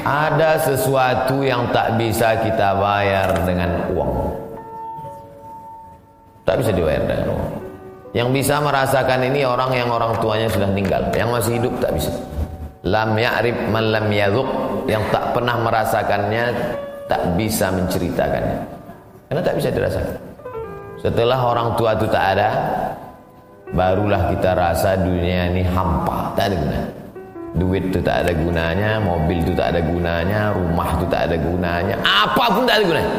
Ada sesuatu yang tak bisa kita bayar dengan uang. Tak bisa dibayar dengan uang. Yang bisa merasakan ini orang yang orang tuanya sudah meninggal. Yang masih hidup tak bisa. Lam ya'rif man lam yadhuq. Yang tak pernah merasakannya tak bisa menceritakannya. Karena tak bisa dirasakan. Setelah orang tua itu tak ada, barulah kita rasa dunia ini hampa, tak ada gunanya. Duit itu tak ada gunanya, mobil itu tak ada gunanya, rumah itu tak ada gunanya, apa pun tak ada gunanya.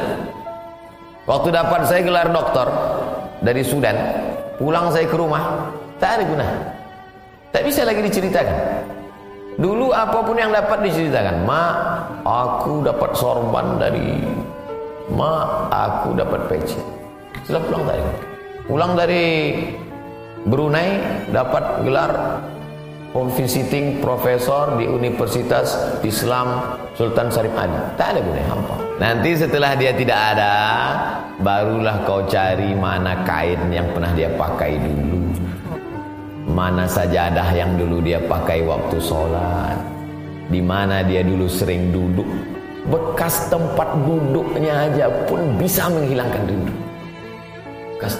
Waktu dapat saya gelar doktor dari Sudan, pulang saya ke rumah, tak ada guna. Tak bisa lagi diceritakan. Dulu apa pun yang dapat diceritakan, ma, aku dapat sorban dari, ma, aku dapat peci. Sudah pulang tadi. Pulang dari Brunei dapat gelar visiting profesor di Universitas Islam Sultan Syarif Ali. Tak ada gunanya hampa. Nanti setelah dia tidak ada, barulah kau cari mana kain yang pernah dia pakai dulu. Mana sajadah yang dulu dia pakai waktu sholat. Di mana dia dulu sering duduk. Bekas tempat duduknya aja pun bisa menghilangkan rindu. Bekas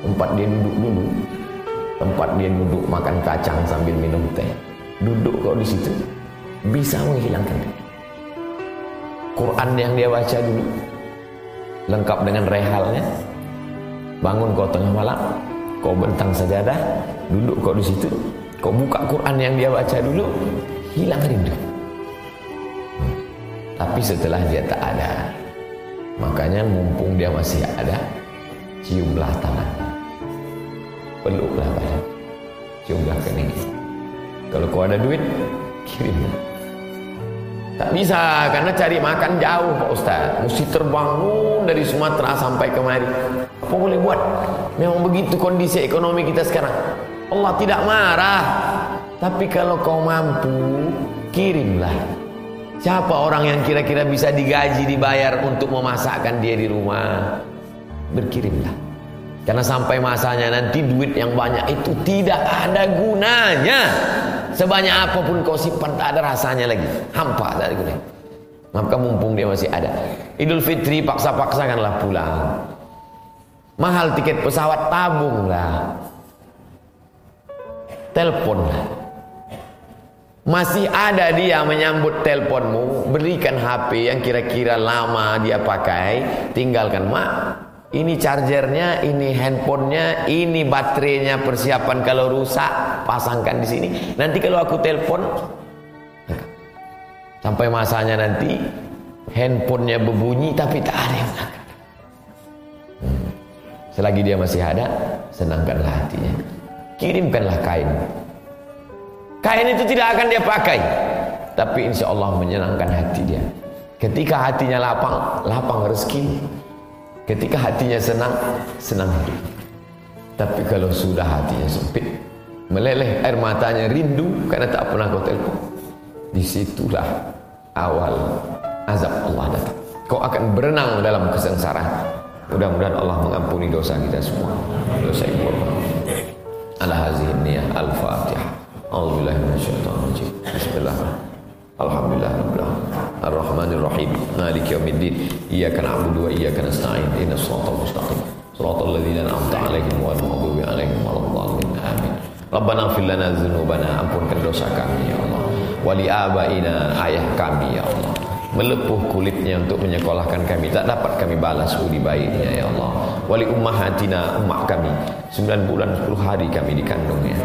tempat dia duduk dulu tempat dia duduk makan kacang sambil minum teh. Duduk kau di situ bisa menghilangkan Quran yang dia baca dulu lengkap dengan rehalnya. Bangun kau tengah malam kau bentang sajadah duduk kau di situ. Kau buka Quran yang dia baca dulu hilang rindu tapi setelah dia tak ada makanya mumpung dia masih ada ciumlah tangannya peluklah badan ciumlah kening kalau kau ada duit kirim. Tak bisa karena cari makan jauh Pak Ustaz. Mesti terbangun dari Sumatera sampai kemari. Apa boleh buat? Memang begitu kondisi ekonomi kita sekarang. Allah tidak marah. Tapi kalau kau mampu kirimlah. Siapa orang yang kira-kira bisa digaji dibayar untuk memasakkan dia di rumah? Berkirimlah karena sampai masanya nanti duit yang banyak itu tidak ada gunanya. Sebanyak apa pun kau simpan tak ada rasanya lagi. Hampa tak ada gunanya. Maka mumpung dia masih ada. Idul Fitri paksa-paksakanlah pulang. Mahal tiket pesawat tabunglah. Teleponlah. Masih ada dia menyambut teleponmu, berikan HP yang kira-kira lama dia pakai, tinggalkan mak ini chargernya, ini handphonenya, ini baterainya persiapan kalau rusak, pasangkan di sini. Nanti kalau aku telepon, sampai masanya nanti handphonenya berbunyi tapi tak ada yang angkat. Hmm. Selagi dia masih ada, senangkanlah hatinya. Kirimkanlah kain. Kain itu tidak akan dia pakai, tapi insya Allah menyenangkan hati dia. Ketika hatinya lapang, lapang rezeki. Ketika hatinya senang, senang hidup. Tapi kalau sudah hatinya sempit, meleleh air matanya rindu karena tak pernah kau telepon. Di situlah awal azab Allah datang. Kau akan berenang dalam kesengsaraan. Mudah-mudahan Allah mengampuni dosa kita semua. Dosa ibu. Ala hazihi niyah al-fatihah. A'udzubillahi. Alhamdulillah Rahim Malik Yawmiddin Iyyaka na'budu wa iyyaka nasta'in. Ihdinas siratal mustaqim. Siratal ladzina an'amta 'alaihim 'alaihim waladdallin Amin. Rabbana ighfir lana dzunubana ampunkan dosa kami ya Allah. Wali abaina ayah kami ya Allah. Melepuh kulitnya untuk menyekolahkan kami. Tak dapat kami balas budi baiknya ya Allah. Wali ummahatina ummak kami. 9 bulan 10 hari kami dikandungnya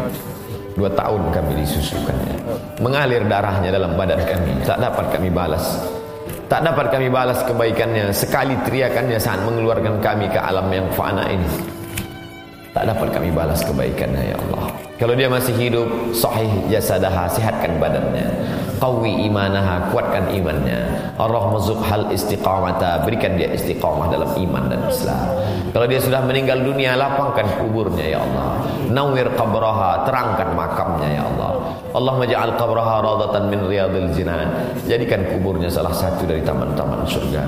Dua tahun kami disusukannya Mengalir darahnya dalam badan kami. Tak dapat kami balas Tak dapat kami balas kebaikannya. Sekali teriakannya saat mengeluarkan kami ke alam yang fana ini. Tak dapat kami balas kebaikannya ya Allah. Kalau dia masih hidup Sahih jasadaha Sihatkan badannya Qawi imanaha Kuatkan imannya. Allah mazuk hal istiqamata Berikan dia istiqamah dalam iman dan Islam. Kalau dia sudah meninggal dunia Lapangkan kuburnya ya Allah. Nawir qabraha Terangkan makamnya ya Allah. Allah maja'al qabraha radatan min riyadil jinan. Jadikan kuburnya salah satu dari taman-taman surga.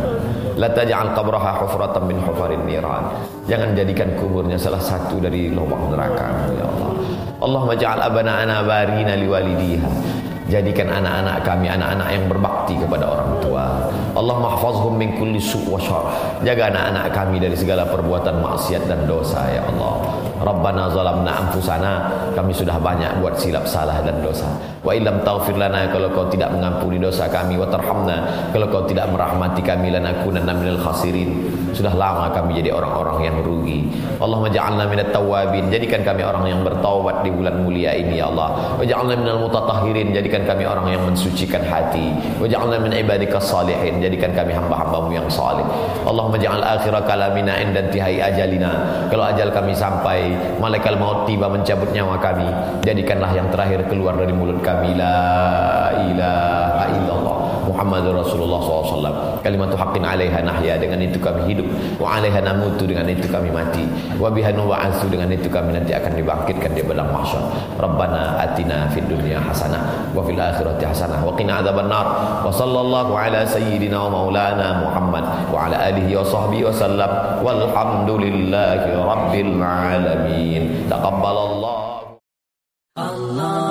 La taj'al qabraha hufratan min hufarin niran. Jangan jadikan kuburnya salah satu dari lubang neraka ya Allah Allah maja'al abana ana barina liwalidiha Jadikan anak-anak kami anak-anak yang berbakti kepada orang tua. Allah mahfazhum min kulli su' wa syar. Jaga anak-anak kami dari segala perbuatan maksiat dan dosa ya Allah. Rabbana zalamna anfusana. Kami sudah banyak buat silap salah dan dosa. Wa illam taghfir lana kalau kau tidak mengampuni dosa kami wa tarhamna kalau kau tidak merahmati kami lanakunanna minal khasirin. Sudah lama kami jadi orang-orang yang rugi. Allah maj'alna minat tawabin. Jadikan kami orang yang bertaubat di bulan mulia ini ya Allah. Waj'alna minal mutatahhirin. Jadikan kami orang yang mensucikan hati waj'alna min ibadika salihin jadikan kami hamba-hambamu yang salih Allahumma ja'al akhira kalamina inda intihai ajalina. Kalau ajal kami sampai malaikat maut tiba mencabut nyawa kami jadikanlah yang terakhir keluar dari mulut kami. La ilaha illallah Muhammad Rasulullah SAW kalimat haqqin alaiha nahya dengan itu kami hidup. Wa alaiha namutu dengan itu kami mati. Wa bihanu wa'ansu dengan itu kami nanti akan dibangkitkan di padang mahsyar Rabbana atina fid dunya hasanah wa fil akhirati hasanah wa qina adzaban nar wa sallallahu ala sayyidina wa maulana Muhammad wa ala alihi wa sahbihi wa sallam. Walhamdulillahi rabbil alamin. Taqabbalallahu. Allah